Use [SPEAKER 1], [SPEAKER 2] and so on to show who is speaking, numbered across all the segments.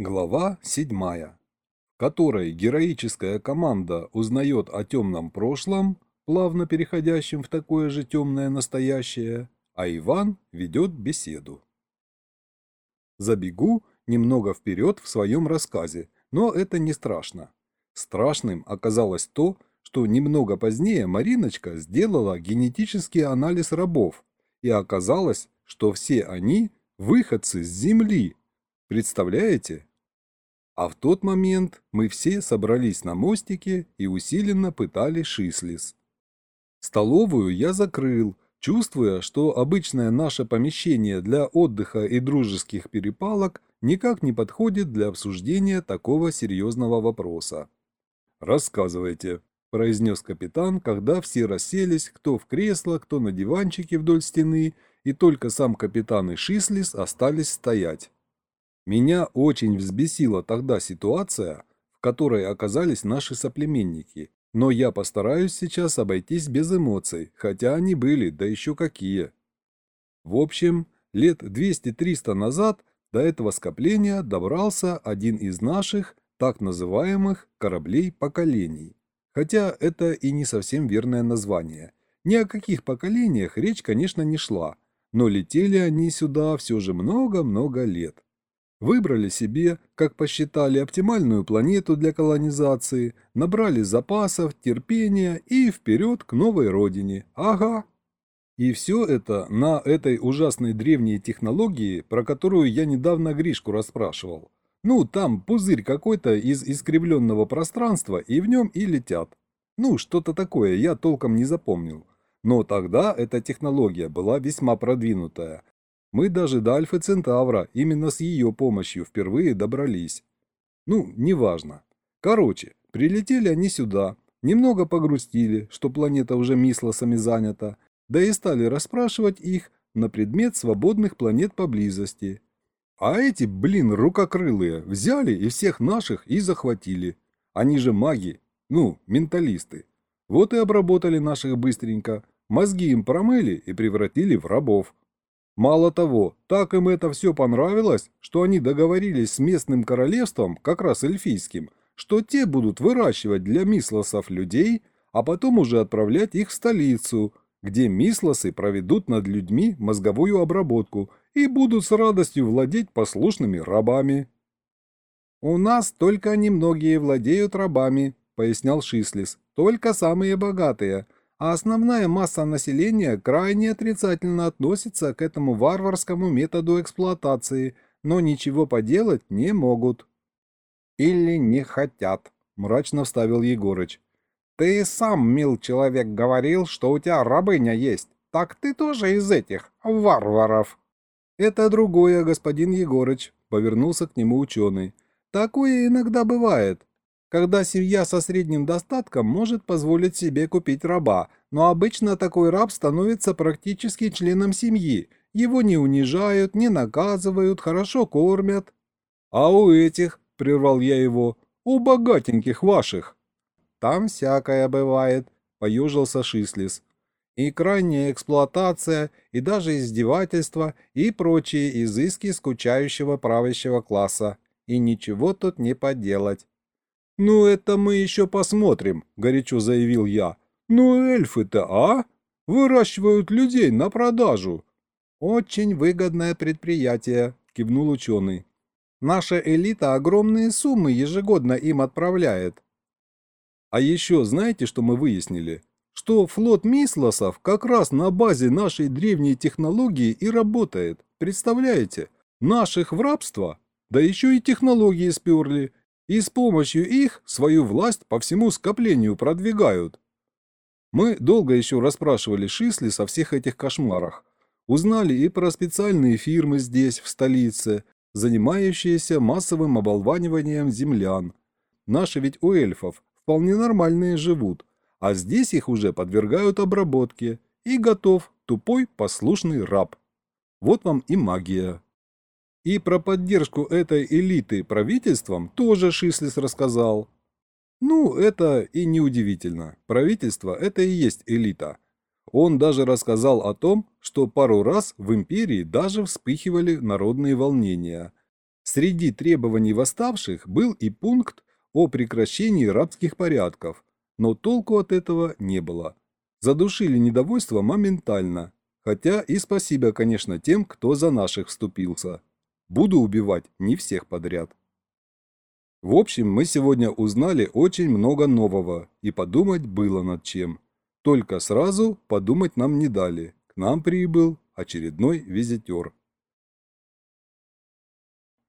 [SPEAKER 1] Глава 7, в которой героическая команда узнает о темном прошлом, плавно переходящем в такое же темное настоящее, а Иван ведет беседу. Забегу немного вперед в своем рассказе, но это не страшно. Страшным оказалось то, что немного позднее Мариночка сделала генетический анализ рабов, и оказалось, что все они – выходцы с Земли. Представляете? А в тот момент мы все собрались на мостике и усиленно пытали Шислис. Столовую я закрыл, чувствуя, что обычное наше помещение для отдыха и дружеских перепалок никак не подходит для обсуждения такого серьезного вопроса. «Рассказывайте», – произнес капитан, когда все расселись, кто в кресло, кто на диванчике вдоль стены, и только сам капитан и Шислис остались стоять. Меня очень взбесила тогда ситуация, в которой оказались наши соплеменники, но я постараюсь сейчас обойтись без эмоций, хотя они были, да еще какие. В общем, лет 200-300 назад до этого скопления добрался один из наших, так называемых, кораблей поколений. Хотя это и не совсем верное название. Ни о каких поколениях речь, конечно, не шла, но летели они сюда все же много-много лет. Выбрали себе, как посчитали, оптимальную планету для колонизации, набрали запасов, терпения и вперед к новой родине. Ага. И все это на этой ужасной древней технологии, про которую я недавно Гришку расспрашивал. Ну, там пузырь какой-то из искривленного пространства, и в нем и летят. Ну, что-то такое, я толком не запомнил. Но тогда эта технология была весьма продвинутая, мы даже до Альфы Центавра именно с ее помощью впервые добрались. Ну, неважно. Короче, прилетели они сюда, немного погрустили, что планета уже мислосами занята, да и стали расспрашивать их на предмет свободных планет поблизости. А эти, блин, рукокрылые, взяли и всех наших и захватили. Они же маги, ну, менталисты. Вот и обработали наших быстренько, мозги им промыли и превратили в рабов. Мало того, так им это все понравилось, что они договорились с местным королевством, как раз эльфийским, что те будут выращивать для мислосов людей, а потом уже отправлять их в столицу, где мислосы проведут над людьми мозговую обработку и будут с радостью владеть послушными рабами. «У нас только немногие владеют рабами», — пояснял Шислис, — «только самые богатые» а основная масса населения крайне отрицательно относится к этому варварскому методу эксплуатации, но ничего поделать не могут. «Или не хотят», – мрачно вставил Егорыч. «Ты сам, мил человек, говорил, что у тебя рабыня есть. Так ты тоже из этих варваров». «Это другое, господин Егорыч», – повернулся к нему ученый. «Такое иногда бывает когда семья со средним достатком может позволить себе купить раба, но обычно такой раб становится практически членом семьи, его не унижают, не наказывают, хорошо кормят. А у этих, прервал я его, у богатеньких ваших. Там всякое бывает, поюжился Шислис. И крайняя эксплуатация, и даже издевательство, и прочие изыски скучающего правящего класса. И ничего тут не поделать. «Ну, это мы еще посмотрим», – горячо заявил я. «Ну, эльфы-то, а? Выращивают людей на продажу». «Очень выгодное предприятие», – кивнул ученый. «Наша элита огромные суммы ежегодно им отправляет». «А еще знаете, что мы выяснили?» что флот Мислосов как раз на базе нашей древней технологии и работает. Представляете? Наших в рабство? Да еще и технологии сперли и с помощью их свою власть по всему скоплению продвигают. Мы долго еще расспрашивали Шисли со всех этих кошмарах. Узнали и про специальные фирмы здесь, в столице, занимающиеся массовым оболваниванием землян. Наши ведь у эльфов вполне нормальные живут, а здесь их уже подвергают обработке, и готов тупой послушный раб. Вот вам и магия. И про поддержку этой элиты правительством тоже Шислис рассказал. Ну, это и неудивительно. Правительство – это и есть элита. Он даже рассказал о том, что пару раз в империи даже вспыхивали народные волнения. Среди требований восставших был и пункт о прекращении рабских порядков, но толку от этого не было. Задушили недовольство моментально, хотя и спасибо, конечно, тем, кто за наших вступился. Буду убивать не всех подряд. В общем, мы сегодня узнали очень много нового, и подумать было над чем. Только сразу подумать нам не дали. К нам прибыл очередной визитер.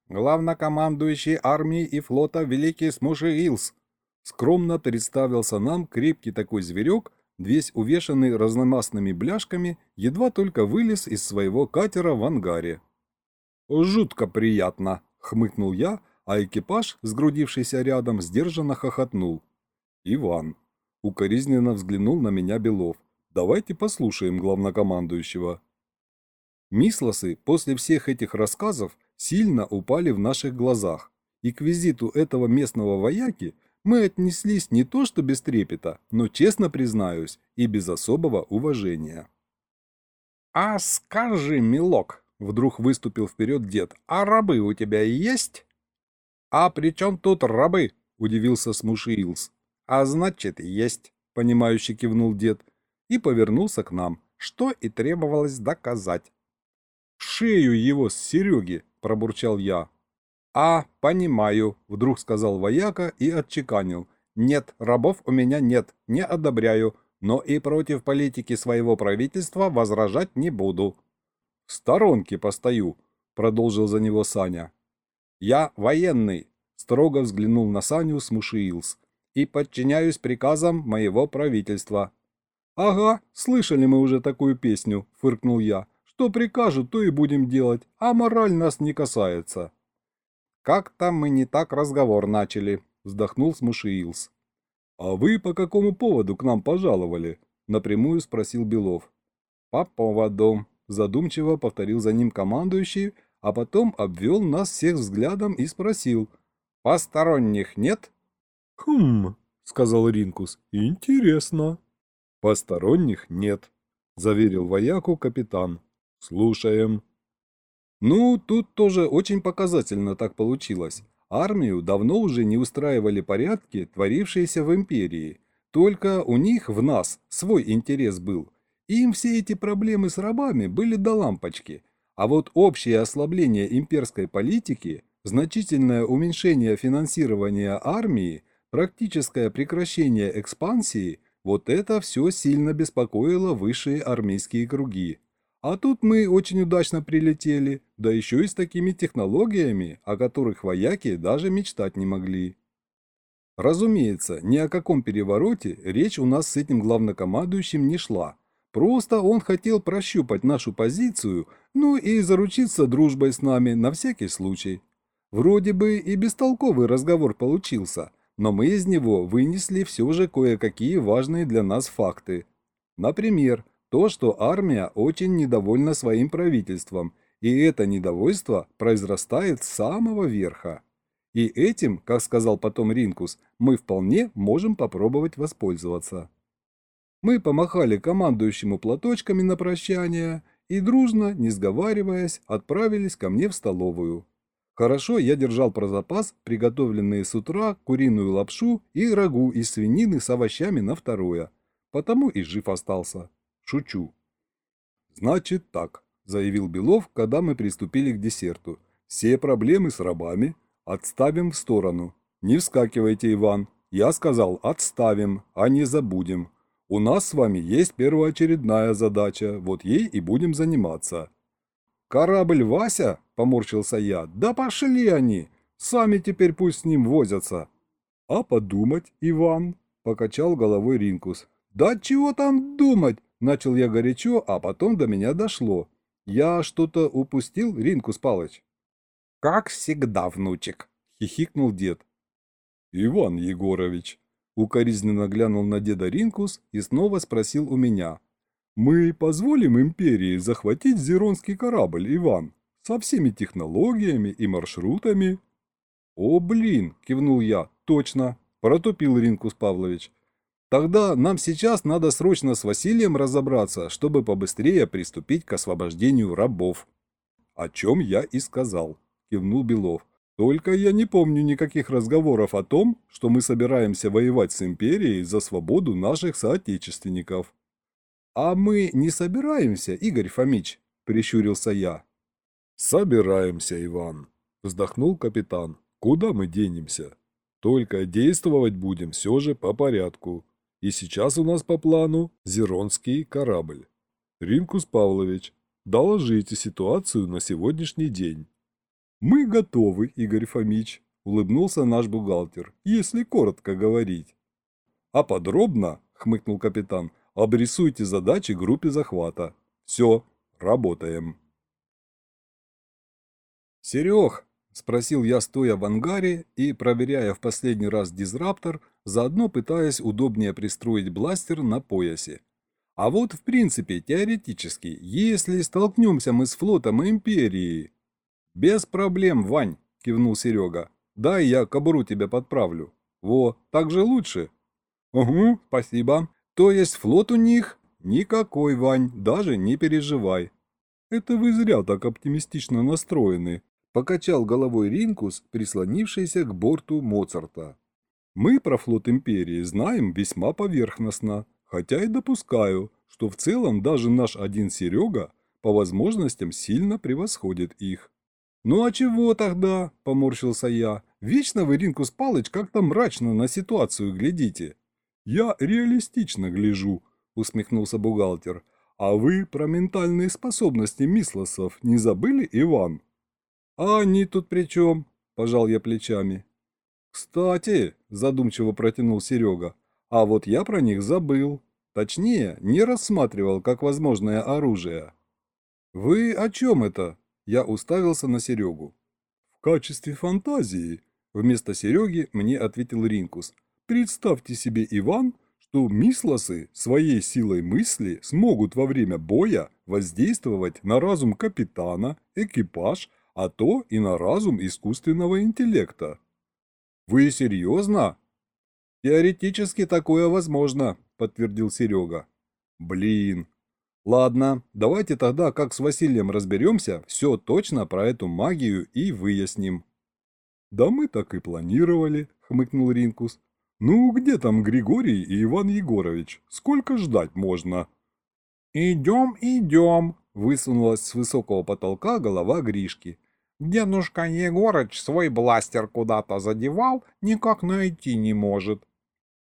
[SPEAKER 2] Главнокомандующий армии и флота Великий Смушиилс. Скромно представился нам крепкий такой зверек, весь увешанный разномастными бляшками, едва только вылез из своего катера в ангаре. «Жутко приятно», — хмыкнул я, а экипаж, сгрудившийся рядом, сдержанно хохотнул. «Иван», — укоризненно взглянул на меня Белов, — «давайте послушаем главнокомандующего». Мислосы после всех этих рассказов сильно упали в наших глазах, и к визиту этого местного вояки мы отнеслись не то что без трепета, но, честно признаюсь, и без особого уважения.
[SPEAKER 3] «А скажи, милок», — вдруг выступил вперед дед, — «а рабы у тебя есть?» «А при чем тут рабы?» — удивился Смушиилс. «А значит, есть», — понимающе кивнул дед и повернулся к нам, что и требовалось доказать.
[SPEAKER 1] «Шею его с Сереги!» — пробурчал я.
[SPEAKER 3] «А, понимаю», — вдруг сказал вояка и отчеканил. «Нет, рабов у меня нет, не одобряю, но и против политики своего правительства возражать не буду».
[SPEAKER 1] «В сторонке постою», — продолжил за него Саня.
[SPEAKER 3] «Я военный», — строго взглянул на Саню Смушиилс, «и подчиняюсь приказам моего правительства».
[SPEAKER 1] «Ага, слышали мы уже такую песню», — фыркнул я. «Что прикажут, то и будем делать, а мораль нас не касается».
[SPEAKER 3] «Как-то мы не так разговор начали», — вздохнул Смушиилс.
[SPEAKER 1] «А вы по какому поводу к нам пожаловали?» — напрямую спросил Белов.
[SPEAKER 3] «По поводу», — задумчиво повторил за ним командующий, а потом обвел нас всех взглядом и спросил. «Посторонних нет?»
[SPEAKER 1] «Хм», — сказал Ринкус, — «интересно». «Посторонних нет», — заверил вояку капитан. «Слушаем». Ну, тут тоже очень показательно так получилось. Армию давно уже не устраивали порядки, творившиеся в империи. Только у них, в нас, свой интерес был. Им все эти проблемы с рабами были до лампочки. А вот общее ослабление имперской политики, значительное уменьшение финансирования армии, практическое прекращение экспансии – вот это все сильно беспокоило высшие армейские круги. А тут мы очень удачно прилетели, да еще и с такими технологиями, о которых вояки даже мечтать не могли. Разумеется, ни о каком перевороте речь у нас с этим главнокомандующим не шла. Просто он хотел прощупать нашу позицию, ну и заручиться дружбой с нами на всякий случай. Вроде бы и бестолковый разговор получился, но мы из него вынесли все же кое-какие важные для нас факты. Например, то, что армия очень недовольна своим правительством, и это недовольство произрастает с самого верха. И этим, как сказал потом Ринкус, мы вполне можем попробовать воспользоваться. Мы помахали командующему платочками на прощание и дружно, не сговариваясь, отправились ко мне в столовую. Хорошо я держал про запас приготовленные с утра куриную лапшу и рагу из свинины с овощами на второе, потому и жив остался. Шучу. Значит так, заявил Белов, когда мы приступили к десерту. Все проблемы с рабами отставим в сторону. Не вскакивайте, Иван. Я сказал отставим, а не забудем. У нас с вами есть первоочередная задача, вот ей и будем заниматься. Корабль Вася, поморщился я, да пошли они, сами теперь пусть с ним возятся. А подумать, Иван, покачал головой Ринкус. Да чего там думать, Начал я горячо, а потом до меня дошло. Я что-то упустил, Ринкус Палыч?
[SPEAKER 3] Как всегда, внучек, хихикнул дед.
[SPEAKER 1] Иван Егорович, укоризненно глянул на деда Ринкус и снова спросил у меня. Мы позволим империи захватить Зеронский корабль, Иван, со всеми технологиями и маршрутами? О, блин, кивнул я, точно, протупил Ринкус Павлович. Тогда нам сейчас надо срочно с Василием разобраться, чтобы побыстрее приступить к освобождению рабов. О чем я и сказал, кивнул Белов. Только я не помню никаких разговоров о том, что мы собираемся воевать с империей за свободу наших соотечественников. А мы не собираемся, Игорь Фомич, прищурился я. Собираемся, Иван, вздохнул капитан. Куда мы денемся? Только действовать будем все же по порядку. И сейчас у нас по плану Зеронский корабль. Ринкус Павлович, доложите ситуацию на сегодняшний день. «Мы готовы, Игорь Фомич», – улыбнулся наш бухгалтер, – «если коротко говорить». «А подробно», – хмыкнул капитан, – «обрисуйте задачи группе захвата. Все, работаем». «Серег», – спросил я, стоя в ангаре и проверяя в последний раз дизраптор, заодно пытаясь удобнее пристроить бластер на поясе. «А вот в принципе, теоретически, если столкнемся мы с флотом Империи...» «Без проблем, Вань», – кивнул Серега. «Дай я кобуру тебе подправлю». «Во, так же лучше». «Угу, спасибо. То есть флот у них?» «Никакой, Вань, даже не переживай». «Это вы зря так оптимистично настроены», – покачал головой Ринкус, прислонившийся к борту Моцарта. «Мы про флот Империи знаем весьма поверхностно, хотя и допускаю, что в целом даже наш один Серега по возможностям сильно превосходит их. «Ну а чего тогда?» – поморщился я. «Вечно вы, Ринкус Палыч, как-то мрачно на ситуацию глядите». «Я реалистично гляжу», – усмехнулся бухгалтер. «А вы про ментальные способности Мислосов не забыли, Иван?» «А они тут при чем?» – пожал я плечами. «Кстати», – задумчиво протянул Серега, – «а вот я про них забыл. Точнее, не рассматривал как возможное оружие». «Вы о чем это?» Я уставился на Серегу. «В качестве фантазии», – вместо Сереги мне ответил Ринкус. «Представьте себе, Иван, что мислосы своей силой мысли смогут во время боя воздействовать на разум капитана, экипаж, а то и на разум искусственного интеллекта». «Вы серьезно?» «Теоретически такое возможно», – подтвердил Серега. «Блин, Ладно, давайте тогда, как с Василием разберемся, все точно про эту магию и выясним. Да мы так и планировали, хмыкнул Ринкус. Ну, где там Григорий и Иван Егорович? Сколько ждать можно? Идем, идем, высунулась с высокого потолка голова Гришки. Дедушка Егорыч свой бластер куда-то задевал, никак найти не может.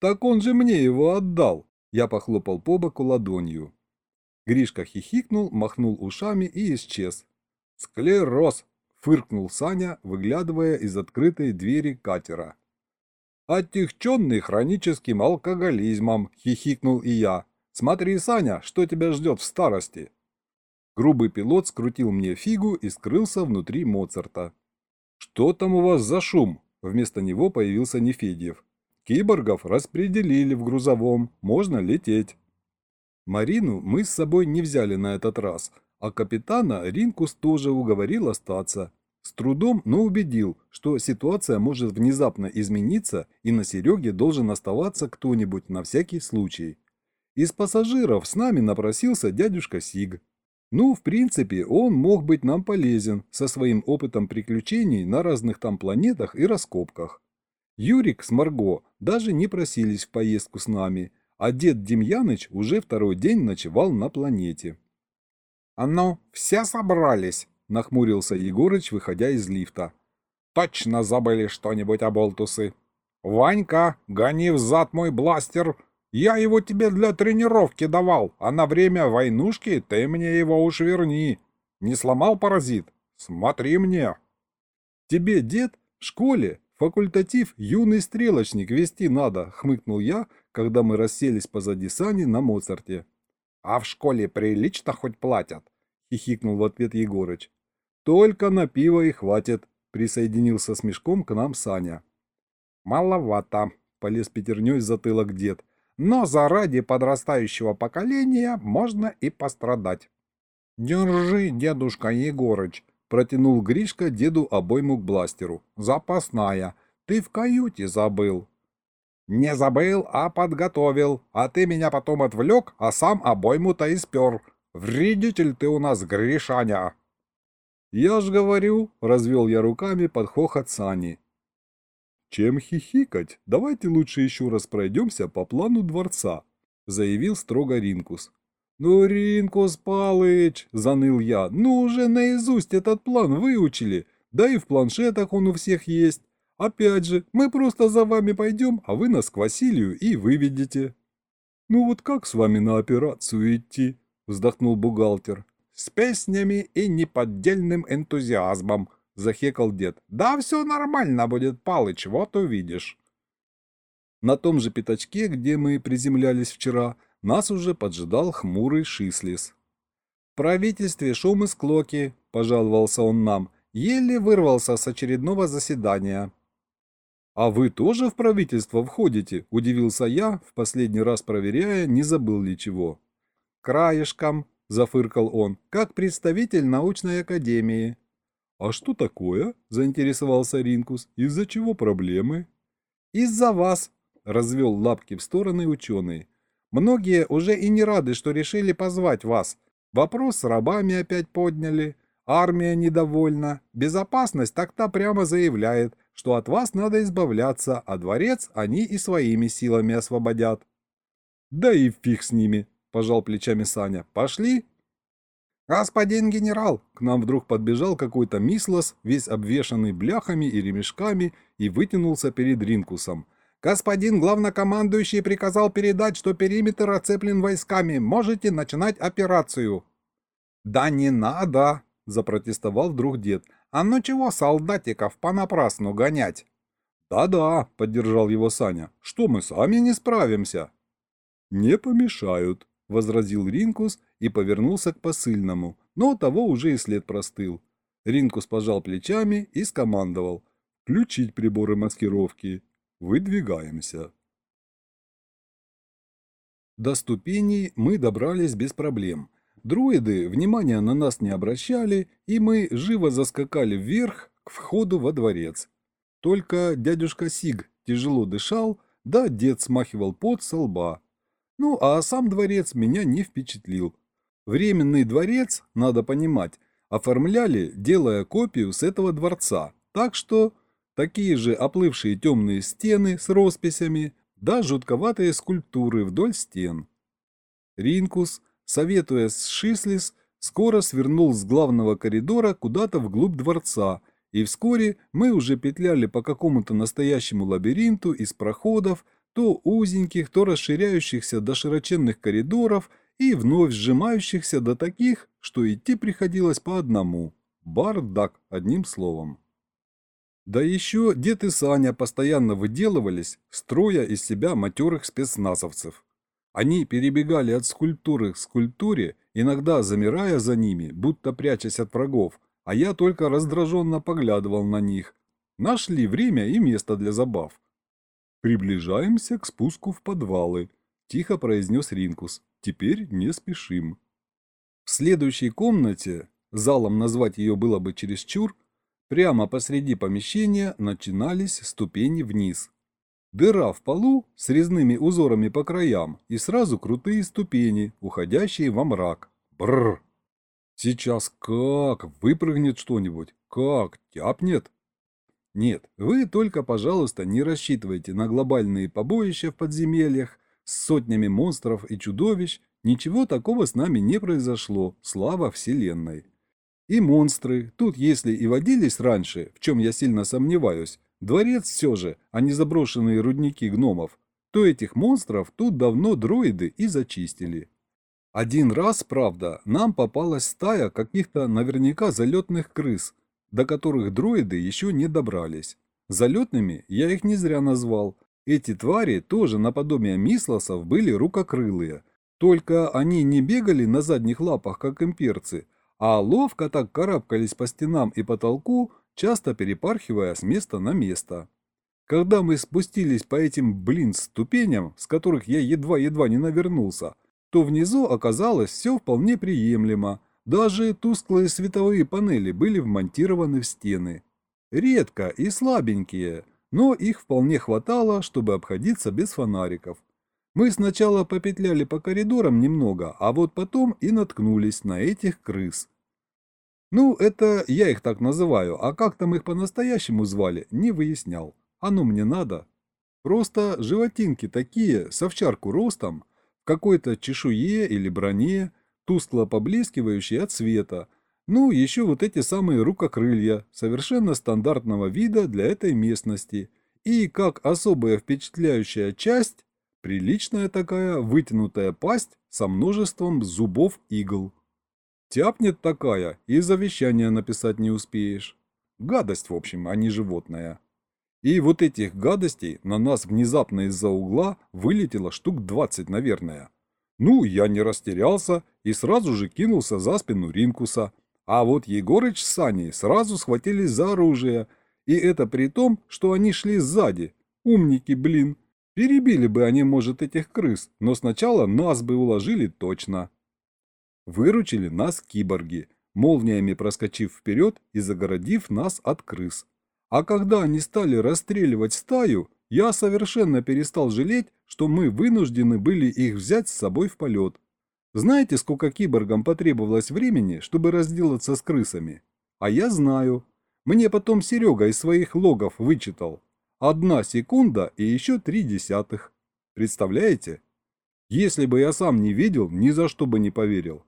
[SPEAKER 1] Так он же мне его отдал. Я похлопал по боку ладонью. Гришка хихикнул, махнул ушами и исчез. «Склероз!» – фыркнул Саня, выглядывая из открытой двери катера. «Отягченный хроническим алкоголизмом!» – хихикнул и я. «Смотри, Саня, что тебя ждет в старости!» Грубый пилот скрутил мне фигу и скрылся внутри Моцарта. «Что там у вас за шум?» Вместо него появился Нефедьев. «Киборгов распределили в грузовом, можно лететь». Марину мы с собой не взяли на этот раз, а капитана Ринкус тоже уговорил остаться. С трудом, но убедил, что ситуация может внезапно измениться и на Сереге должен оставаться кто-нибудь на всякий случай. Из пассажиров с нами напросился дядюшка Сиг. Ну, в принципе, он мог быть нам полезен со своим опытом приключений на разных там планетах и раскопках. Юрик с Марго даже не просились в поездку с нами – а дед Демьяныч уже второй день ночевал на планете. «А ну, все собрались!» – нахмурился Егорыч, выходя из лифта. «Точно забыли что-нибудь об Олтусы. Ванька, гони взад мой бластер! Я его тебе для тренировки давал, а на время войнушки ты мне его уж верни. Не сломал паразит? Смотри мне!» «Тебе, дед, в школе факультатив «Юный стрелочник» вести надо», — хмыкнул я, когда мы расселись позади Сани на Моцарте. «А в школе прилично хоть платят?» — хихикнул в ответ Егорыч. «Только на пиво и хватит», — присоединился с мешком к нам Саня. «Маловато», — полез пятерней с затылок дед. «Но заради подрастающего поколения можно и пострадать». «Держи, дедушка Егорыч», — протянул Гришка деду обойму к бластеру. «Запасная. Ты в каюте забыл». «Не забыл, а подготовил, а ты меня потом отвлек, а сам обойму-то испер. Вредитель ты у нас, Гришаня!» «Я ж говорю», — развел я руками под хохот Сани. «Чем хихикать? Давайте лучше еще раз пройдемся по плану дворца», — заявил строго Ринкус.
[SPEAKER 2] «Ну, Ринкус Палыч!» — заныл я. «Ну, уже наизусть этот план выучили. Да и в планшетах он у всех есть. Опять же, мы просто за вами пойдем, а вы нас к Василию и выведете».
[SPEAKER 1] «Ну вот как с вами на операцию идти?» — вздохнул бухгалтер.
[SPEAKER 2] «С песнями и неподдельным энтузиазмом», — захекал дед. «Да все нормально будет, Палыч, вот увидишь».
[SPEAKER 1] На том же пятачке, где мы приземлялись вчера, нас уже поджидал хмурый Шислис.
[SPEAKER 2] «В правительстве шум и склоки», — пожаловался он нам, — еле вырвался с очередного заседания.
[SPEAKER 1] «А вы тоже в правительство входите?» – удивился я, в последний раз проверяя, не забыл ли чего.
[SPEAKER 2] «Краешком», – зафыркал он, – «как представитель научной академии».
[SPEAKER 1] «А что такое?» – заинтересовался Ринкус. «Из-за чего проблемы?»
[SPEAKER 2] «Из-за вас», – развел лапки в стороны ученый. «Многие уже и не рады, что решили позвать вас. Вопрос с рабами опять подняли. Армия недовольна. Безопасность так-то прямо заявляет, что от вас надо избавляться, а дворец они и своими силами освободят.
[SPEAKER 1] Да и фиг с ними, пожал плечами Саня. Пошли?
[SPEAKER 2] Господин генерал, к нам вдруг подбежал какой-то мислос, весь обвешанный бляхами и ремешками, и вытянулся перед Ринкусом. Господин главнокомандующий приказал передать, что периметр оцеплен войсками. Можете начинать операцию. Да не надо, запротестовал вдруг дед. А ну чего солдатиков понапрасну гонять?
[SPEAKER 1] Да-да, поддержал его Саня. Что мы сами не справимся? Не помешают, возразил Ринкус и повернулся к посыльному, но того уже и след простыл. Ринкус пожал плечами и скомандовал. Включить приборы маскировки. Выдвигаемся. До ступеней мы добрались без проблем. Друиды внимания на нас не обращали, и мы живо заскакали вверх к входу во дворец. Только дядюшка Сиг тяжело дышал, да дед смахивал пот со лба. Ну, а сам дворец меня не впечатлил. Временный дворец, надо понимать, оформляли, делая копию с этого дворца, так что такие же оплывшие темные стены с росписями, да жутковатые скульптуры вдоль стен. Ринкус – советуя с Шислис, скоро свернул с главного коридора куда-то вглубь дворца, и вскоре мы уже петляли по какому-то настоящему лабиринту из проходов, то узеньких, то расширяющихся до широченных коридоров и вновь сжимающихся до таких, что идти приходилось по одному. Бардак, одним словом. Да еще дед и Саня постоянно выделывались, строя из себя матерых спецназовцев. Они перебегали от скульптуры к скульптуре, иногда замирая за ними, будто прячась от врагов, а я только раздраженно поглядывал на них. Нашли время и место для забав. «Приближаемся к спуску в подвалы», – тихо произнес Ринкус. «Теперь не спешим». В следующей комнате, залом назвать ее было бы чересчур, прямо посреди помещения начинались ступени вниз. Дыра в полу с резными узорами по краям и сразу крутые ступени, уходящие во мрак. Бррр! Сейчас как выпрыгнет что-нибудь, как тяпнет. Нет, вы только, пожалуйста, не рассчитывайте на глобальные побоища в подземельях с сотнями монстров и чудовищ. Ничего такого с нами не произошло, слава Вселенной. И монстры, тут если и водились раньше, в чем я сильно сомневаюсь, Дворец все же, а не заброшенные рудники гномов, то этих монстров тут давно дроиды и зачистили. Один раз, правда, нам попалась стая каких-то наверняка залетных крыс, до которых дроиды еще не добрались. Залетными я их не зря назвал. Эти твари тоже наподобие мислосов были рукокрылые, только они не бегали на задних лапах, как имперцы, а ловко так карабкались по стенам и потолку, часто перепархивая с места на место. Когда мы спустились по этим, блин, ступеням, с которых я едва-едва не навернулся, то внизу оказалось все вполне приемлемо. Даже тусклые световые панели были вмонтированы в стены. Редко и слабенькие, но их вполне хватало, чтобы обходиться без фонариков. Мы сначала попетляли по коридорам немного, а вот потом и наткнулись на этих крыс. Ну, это я их так называю, а как там их по-настоящему звали, не выяснял. Оно мне надо. Просто животинки такие, с овчарку ростом, в какой-то чешуе или броне, тускло поблескивающие от света. Ну, еще вот эти самые рукокрылья, совершенно стандартного вида для этой местности. И как особая впечатляющая часть, приличная такая вытянутая пасть со множеством зубов игл. Тяпнет такая, и завещание написать не успеешь. Гадость, в общем, а не животное. И вот этих гадостей на нас внезапно из-за угла вылетело штук 20, наверное. Ну, я не растерялся и сразу же кинулся за спину Ринкуса. А вот Егорыч с Саней сразу схватились за оружие. И это при том, что они шли сзади. Умники, блин. Перебили бы они, может, этих крыс, но сначала нас бы уложили точно. Выручили нас киборги, молниями проскочив вперед и загородив нас от крыс. А когда они стали расстреливать стаю, я совершенно перестал жалеть, что мы вынуждены были их взять с собой в полет. Знаете, сколько киборгам потребовалось времени, чтобы разделаться с крысами? А я знаю. Мне потом Серега из своих логов вычитал. Одна секунда и еще три десятых. Представляете? Если бы я сам не видел, ни за что бы не поверил.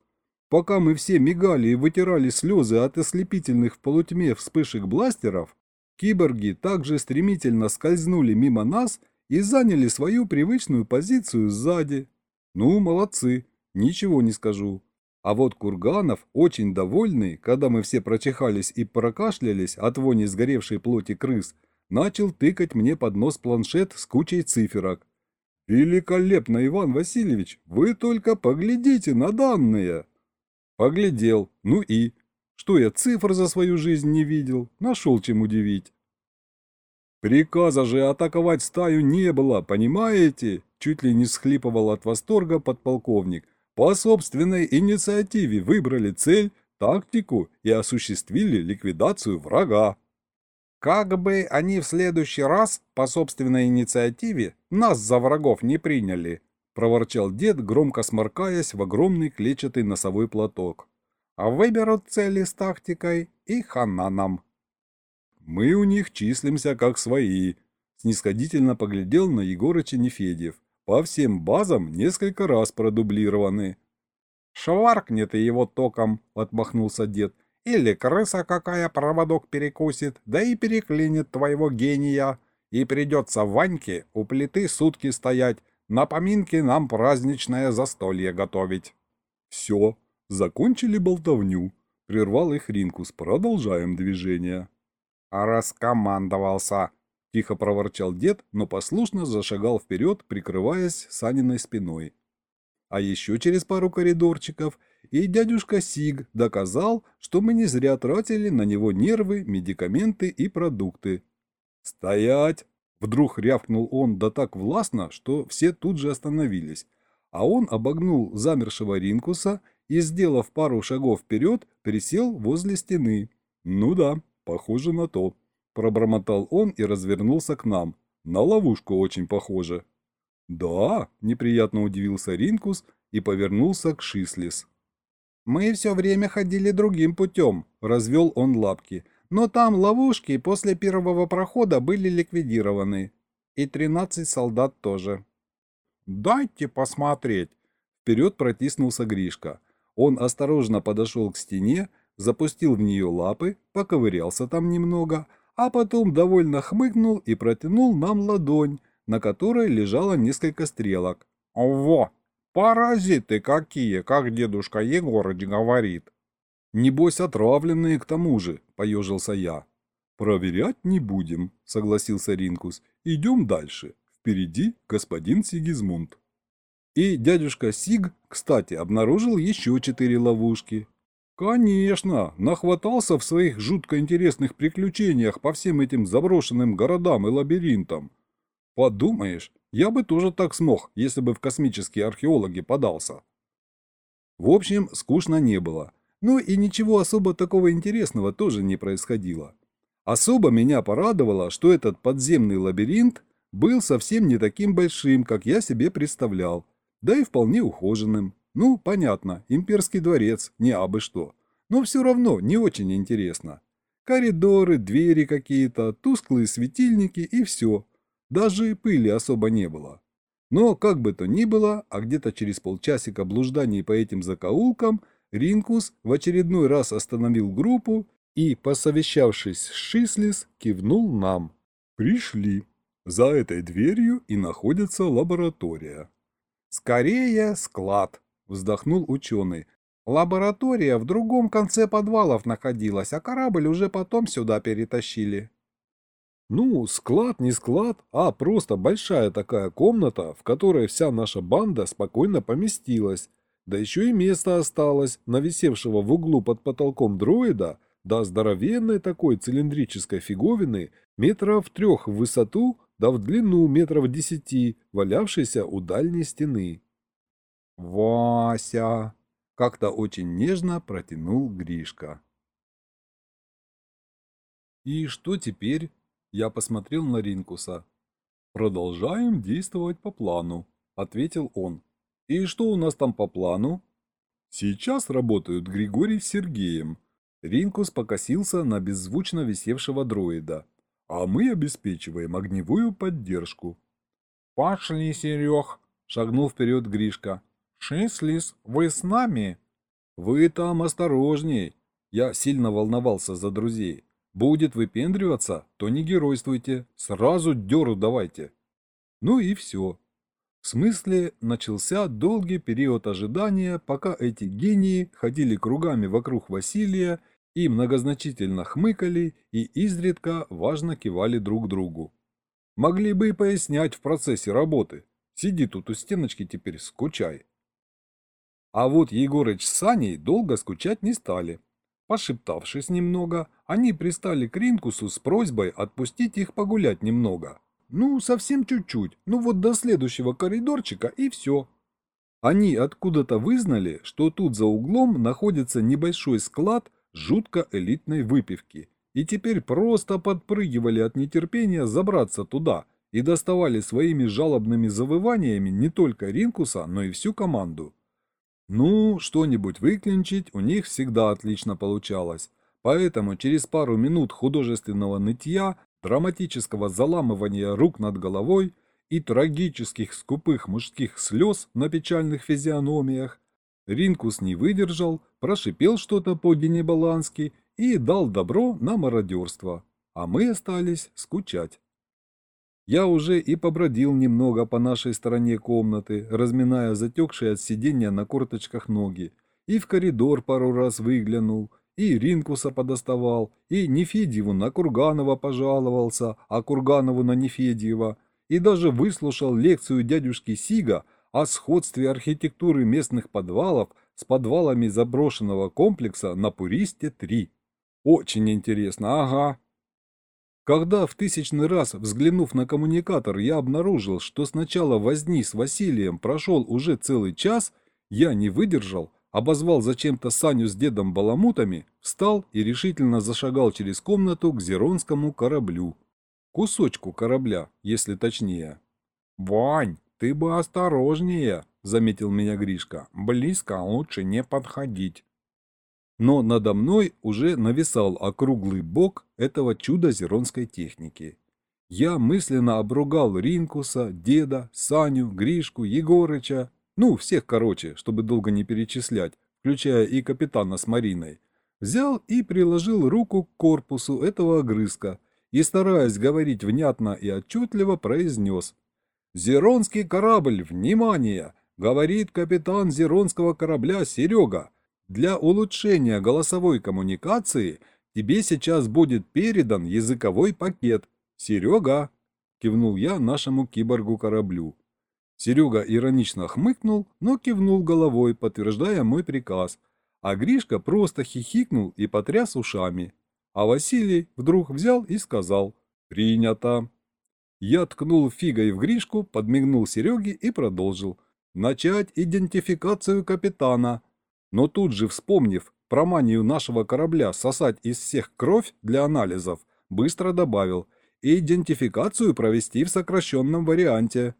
[SPEAKER 1] Пока мы все мигали и вытирали слезы от ослепительных в полутьме вспышек бластеров, Киборги также стремительно скользнули мимо нас и заняли свою привычную позицию сзади. Ну, молодцы, ничего не скажу. А вот Курганов, очень довольный, когда мы все прочихались и прокашлялись от вони сгоревшей плоти крыс, начал тыкать мне под нос планшет с кучей циферок. «Великолепно, Иван Васильевич! Вы только поглядите на данные!» Поглядел, ну и... Что я цифр за свою жизнь не видел, нашел чем удивить. Приказа же атаковать стаю не было, понимаете? Чуть ли не схлипывал от восторга подполковник. По собственной инициативе выбрали цель, тактику и осуществили ликвидацию врага. Как бы они в следующий раз, по собственной инициативе, нас за врагов не приняли, проворчал дед, громко сморкаясь в огромный клетчатый носовой платок а выберут цели с тактикой и хана нам. Мы у них числимся как свои, снисходительно поглядел на Егорыча Нефедьев. По всем базам несколько раз продублированы. Шваркнет и его током, отмахнулся дед. Или крыса какая проводок перекусит, да и переклинит твоего гения. И придется Ваньке у плиты сутки стоять, на поминки нам праздничное застолье готовить. Все, Закончили болтовню. Прервал их Ринкус. Продолжаем движение. А раскомандовался. Тихо проворчал дед, но послушно зашагал вперед, прикрываясь Саниной спиной. А еще через пару коридорчиков и дядюшка Сиг доказал, что мы не зря тратили на него нервы, медикаменты и продукты. «Стоять!» — вдруг рявкнул он да так властно, что все тут же остановились, а он обогнул замершего Ринкуса и, сделав пару шагов вперед, присел возле стены. «Ну да, похоже на то», – пробормотал он и развернулся к нам. «На ловушку очень похоже». «Да», – неприятно удивился Ринкус и повернулся к Шислис. «Мы все время ходили другим путем», – развел он лапки. «Но там ловушки после первого прохода были ликвидированы. И тринадцать солдат тоже». «Дайте посмотреть», – вперед протиснулся Гришка. Он осторожно подошел к стене, запустил в нее лапы, поковырялся там немного, а потом довольно хмыкнул и протянул нам ладонь, на которой лежало несколько стрелок. «Во! Паразиты какие, как дедушка Егорыч говорит!» «Небось, отравленные к тому же», — поежился я. «Проверять не будем», — согласился Ринкус. «Идем дальше. Впереди господин Сигизмунд». И дядюшка Сиг, кстати, обнаружил еще четыре ловушки. Конечно, нахватался в своих жутко интересных приключениях по всем этим заброшенным городам и лабиринтам. Подумаешь, я бы тоже так смог, если бы в космические археологи подался. В общем, скучно не было. Ну и ничего особо такого интересного тоже не происходило. Особо меня порадовало, что этот подземный лабиринт был совсем не таким большим, как я себе представлял, да и вполне ухоженным. Ну, понятно, имперский дворец, не абы что. но все равно не очень интересно. Коридоры, двери какие-то, тусклые светильники и все. Даже пыли особо не было. Но, как бы то ни было, а где-то через полчасика блужданий по этим закоулкам, Ринкус в очередной раз остановил группу и, посовещавшись с Шислис, кивнул нам. «Пришли. За этой дверью и находится лаборатория».
[SPEAKER 3] «Скорее склад», — вздохнул ученый. «Лаборатория в другом конце подвалов находилась, а корабль уже потом сюда перетащили».
[SPEAKER 1] Ну, склад не склад, а просто большая такая комната, в которой вся наша банда спокойно поместилась. Да еще и место осталось, нависевшего в углу под потолком дроида, да здоровенной такой цилиндрической фиговины, метров трех в высоту, да в длину метров десяти, валявшейся у дальней стены. «Вася!» — как-то очень нежно протянул Гришка. «И что теперь?» Я посмотрел на Ринкуса. «Продолжаем действовать по плану», — ответил он. «И что у нас там по плану?» «Сейчас работают Григорий с Сергеем». Ринкус покосился на беззвучно висевшего дроида. «А мы обеспечиваем огневую поддержку».
[SPEAKER 3] «Пошли, Серег!» — шагнул вперед Гришка. «Шислис, вы с нами?»
[SPEAKER 1] «Вы там осторожней!» Я сильно волновался за друзей. Будет выпендриваться, то не геройствуйте, сразу дёру давайте. Ну и все. В смысле, начался долгий период ожидания, пока эти гении ходили кругами вокруг Василия и многозначительно хмыкали и изредка важно кивали друг другу. Могли бы и пояснять в процессе работы. Сиди тут у стеночки теперь, скучай. А вот Егорыч с Саней долго скучать не стали. Пошептавшись немного, они пристали к Ринкусу с просьбой отпустить их погулять немного. Ну, совсем чуть-чуть, ну вот до следующего коридорчика и все. Они откуда-то вызнали, что тут за углом находится небольшой склад жутко элитной выпивки, и теперь просто подпрыгивали от нетерпения забраться туда и доставали своими жалобными завываниями не только Ринкуса, но и всю команду. Ну, что-нибудь выклинчить у них всегда отлично получалось, поэтому через пару минут художественного нытья, драматического заламывания рук над головой и трагических скупых мужских слез на печальных физиономиях, Ринкус не выдержал, прошипел что-то по-денебалански и дал добро на мародерство, а мы остались скучать. Я уже и побродил немного по нашей стороне комнаты, разминая затекшие от сидения на корточках ноги, и в коридор пару раз выглянул, и Ринкуса подоставал, и Нефедьеву на Курганова пожаловался, а Курганову на Нефедьева, и даже выслушал лекцию дядюшки Сига о сходстве архитектуры местных подвалов с подвалами заброшенного комплекса на Пуристе-3. Очень интересно, ага, когда в тысячный раз, взглянув на коммуникатор, я обнаружил, что сначала возни с Василием прошел уже целый час, я не выдержал, обозвал зачем-то Саню с дедом баламутами, встал и решительно зашагал через комнату к зеронскому кораблю. Кусочку корабля, если точнее. «Вань, ты бы осторожнее», — заметил меня Гришка. «Близко лучше не подходить» но надо мной уже нависал округлый бок этого чуда зеронской техники. Я мысленно обругал Ринкуса, деда, Саню, Гришку, Егорыча, ну, всех короче, чтобы долго не перечислять, включая и капитана с Мариной. Взял и приложил руку к корпусу этого огрызка и, стараясь говорить внятно и отчетливо, произнес «Зеронский корабль, внимание!» — говорит капитан зеронского корабля Серега. Для улучшения голосовой коммуникации тебе сейчас будет передан языковой пакет. Серега!» – кивнул я нашему киборгу-кораблю. Серега иронично хмыкнул, но кивнул головой, подтверждая мой приказ, а Гришка просто хихикнул и потряс ушами. А Василий вдруг взял и сказал «Принято». Я ткнул фигой в Гришку, подмигнул Сереге и продолжил. «Начать идентификацию капитана но тут же вспомнив про манию нашего корабля сосать из всех кровь для анализов, быстро добавил идентификацию провести в сокращенном варианте.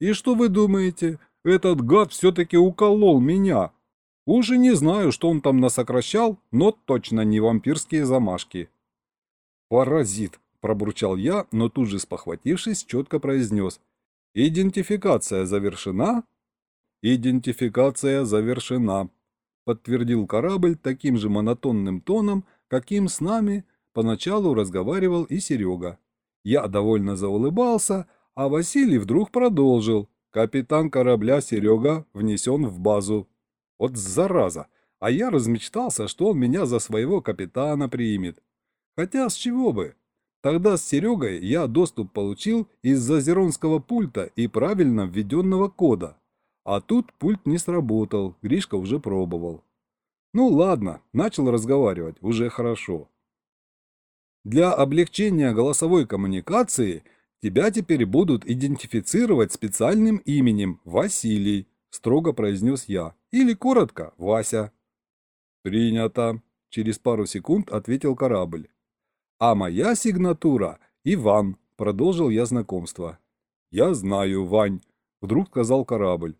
[SPEAKER 1] И что вы думаете, этот гад все-таки уколол меня?
[SPEAKER 3] Уж и не знаю, что он там насокращал, но точно не вампирские замашки.
[SPEAKER 1] «Паразит!» – пробурчал я, но тут же спохватившись, четко произнес. «Идентификация завершена?» «Идентификация завершена», – подтвердил корабль таким же монотонным тоном, каким с нами поначалу разговаривал и Серега. Я довольно заулыбался, а Василий вдруг продолжил. «Капитан корабля Серега внесен в базу». Вот зараза! А я размечтался, что он меня за своего капитана примет. Хотя с чего бы? Тогда с Серегой я доступ получил из-за зеронского пульта и правильно введенного кода. А тут пульт не сработал, Гришка уже пробовал. Ну ладно, начал разговаривать, уже хорошо. Для облегчения голосовой коммуникации тебя теперь будут идентифицировать специальным именем Василий, строго произнес я. Или коротко Вася. Принято, через пару секунд ответил корабль. А моя сигнатура Иван, продолжил я знакомство. Я знаю, Вань, вдруг сказал корабль.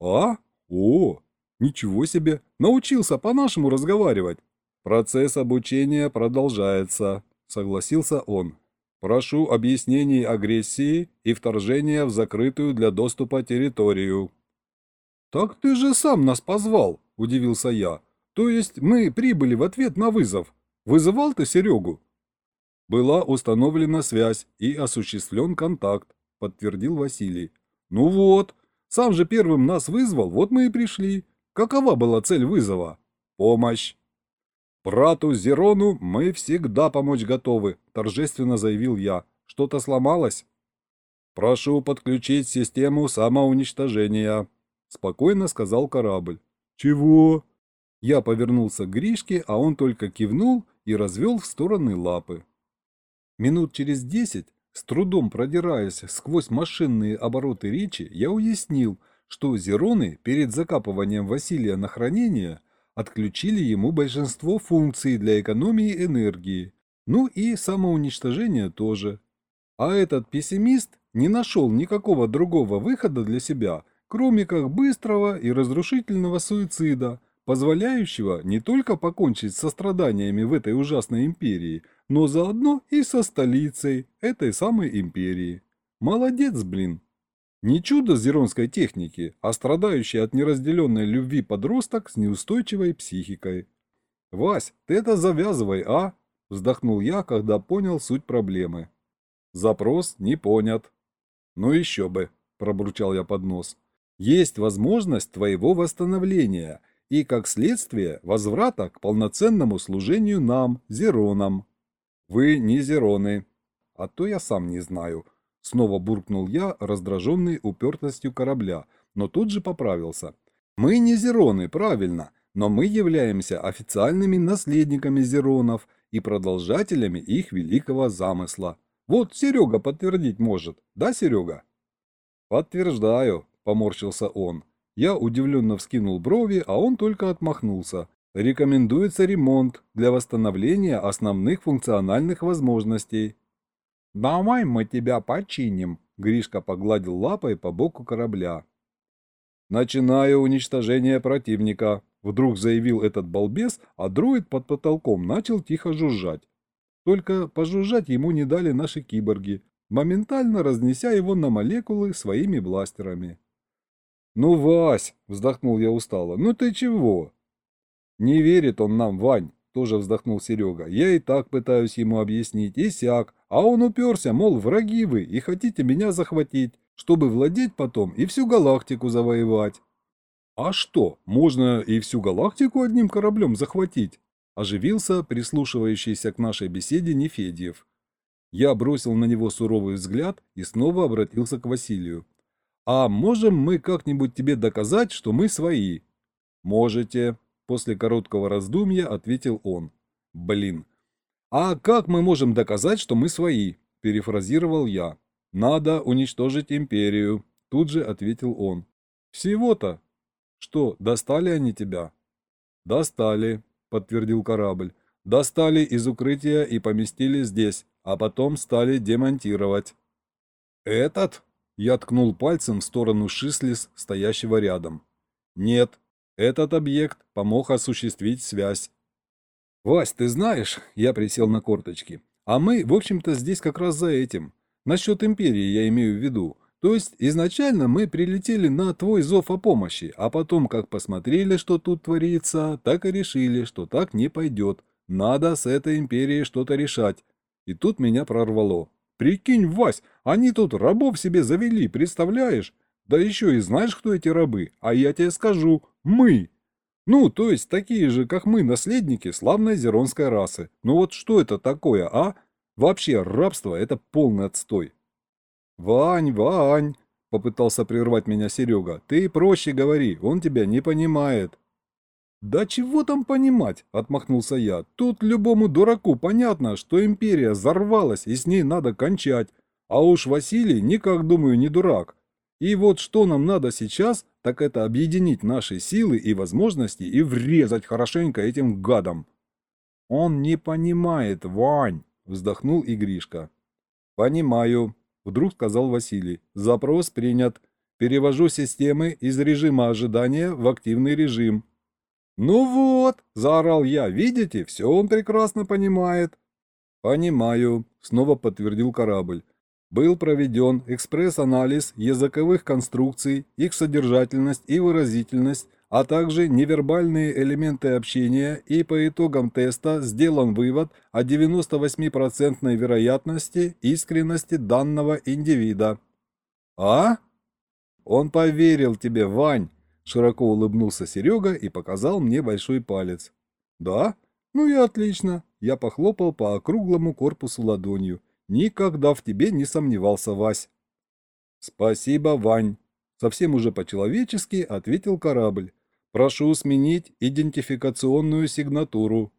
[SPEAKER 1] А? О, ничего себе, научился по-нашему разговаривать. Процесс обучения продолжается, согласился он. Прошу объяснений агрессии и вторжения в закрытую для доступа территорию. «Так ты же сам нас позвал», – удивился я. «То есть мы прибыли в ответ на вызов. Вызывал ты Серегу?» «Была установлена связь и осуществлен контакт», – подтвердил Василий. «Ну вот, сам же первым нас вызвал, вот мы и пришли. Какова была цель вызова?» «Помощь». «Брату Зерону мы всегда помочь готовы», – торжественно заявил я. «Что-то сломалось?» «Прошу подключить систему самоуничтожения», – спокойно сказал корабль. «Чего?» Я повернулся к Гришке, а он только кивнул и развел в стороны лапы. Минут через десять, с трудом продираясь сквозь машинные обороты речи, я уяснил, что зероны перед закапыванием Василия на хранение – отключили ему большинство функций для экономии энергии, ну и самоуничтожения тоже. А этот пессимист не нашел никакого другого выхода для себя, кроме как быстрого и разрушительного суицида, позволяющего не только покончить со страданиями в этой ужасной империи, но заодно и со столицей этой самой империи. Молодец, блин! Не чудо зеронской техники, а страдающий от неразделенной любви подросток с неустойчивой психикой. «Вась, ты это завязывай, а?» – вздохнул я, когда понял суть проблемы. Запрос не понят. «Ну еще бы», – пробурчал я под нос. «Есть возможность твоего восстановления и, как следствие, возврата к полноценному служению нам, зеронам. Вы не зероны, а то я сам не знаю». Снова буркнул я, раздраженный упертостью корабля, но тут же поправился. Мы не зероны, правильно, но мы являемся официальными наследниками зеронов и продолжателями их великого замысла. Вот Серега подтвердить может, да, Серега? Подтверждаю, поморщился он. Я удивленно вскинул брови, а он только отмахнулся. Рекомендуется ремонт для восстановления основных функциональных возможностей. «Давай мы тебя починим», — Гришка погладил лапой по боку корабля. «Начинаю уничтожение противника», — вдруг заявил этот балбес, а дроид под потолком начал тихо жужжать. Только пожужжать ему не дали наши киборги, моментально разнеся его на молекулы своими бластерами. «Ну, Вась!» — вздохнул я устало. «Ну ты чего?» «Не верит он нам, Вань!» — тоже вздохнул Серега. «Я и так пытаюсь ему объяснить, и сяк, а он уперся, мол, враги вы и хотите меня захватить, чтобы владеть потом и всю галактику завоевать. А что, можно и всю галактику одним кораблем захватить? Оживился прислушивающийся к нашей беседе Нефедьев. Я бросил на него суровый взгляд и снова обратился к Василию. «А можем мы как-нибудь тебе доказать, что мы свои?» «Можете», – после короткого раздумья ответил он. «Блин, «А как мы можем доказать, что мы свои?» – перефразировал я. «Надо уничтожить империю», – тут же ответил он. «Всего-то?» «Что, достали они тебя?» «Достали», – подтвердил корабль. «Достали из укрытия и поместили здесь, а потом стали демонтировать». «Этот?» – я ткнул пальцем в сторону Шислис, стоящего рядом. «Нет, Этот объект помог осуществить связь.
[SPEAKER 2] «Вась, ты знаешь...» — я присел на корточки. «А мы, в общем-то, здесь как раз за этим. Насчет империи я имею в виду. То есть изначально мы прилетели на твой зов о помощи, а потом, как посмотрели, что тут творится, так и решили, что так не пойдет. Надо с этой империей что-то решать. И тут меня прорвало. Прикинь, Вась, они тут рабов себе завели, представляешь? Да еще и знаешь, кто эти рабы? А я тебе скажу, мы. Ну, то есть такие же, как мы, наследники славной зеронской расы. Ну вот что это такое, а? Вообще, рабство – это полный отстой. «Вань, Вань!» – попытался прервать меня Серега. «Ты проще говори, он тебя не понимает». «Да чего там понимать?» – отмахнулся я. «Тут любому дураку понятно, что империя взорвалась и с ней надо кончать. А уж Василий никак, думаю, не дурак. И вот что нам надо сейчас, так это объединить наши силы и возможности и врезать хорошенько этим гадам». «Он не понимает, Вань!» – вздохнул Игришка. «Понимаю», Вдруг сказал Василий. Запрос принят. Перевожу системы из режима ожидания в активный режим. «Ну вот!» – заорал я. «Видите, все он прекрасно понимает». «Понимаю», – снова подтвердил корабль. Был проведен экспресс-анализ языковых конструкций, их содержательность и выразительность, а также невербальные элементы общения и по итогам теста сделан вывод о 98% вероятности искренности данного индивида. «А?» «Он поверил тебе, Вань!» Широко улыбнулся Серега и показал мне большой палец. «Да? Ну и отлично!» Я похлопал по округлому корпусу ладонью. «Никогда в тебе не сомневался, Вась!» «Спасибо, Вань!» Совсем уже по-человечески ответил корабль. Прошу сменить идентификационную сигнатуру.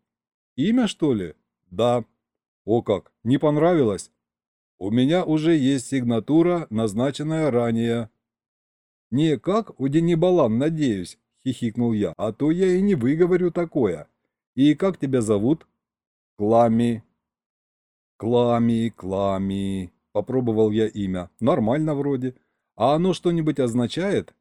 [SPEAKER 2] Имя, что ли? Да. О как, не понравилось? У меня уже есть сигнатура, назначенная ранее. Не как у Денибалан, надеюсь, хихикнул я, а то я и не выговорю такое. И как тебя зовут? Клами. Клами, Клами. Попробовал я имя. Нормально вроде. А оно что-нибудь означает?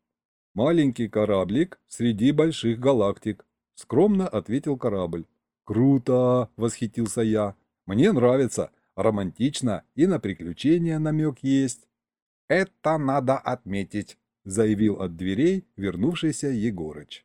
[SPEAKER 2] «Маленький кораблик среди больших галактик», — скромно ответил корабль. «Круто!» — восхитился я. «Мне нравится, романтично и на приключения намек есть». «Это надо отметить», — заявил от дверей вернувшийся Егорыч.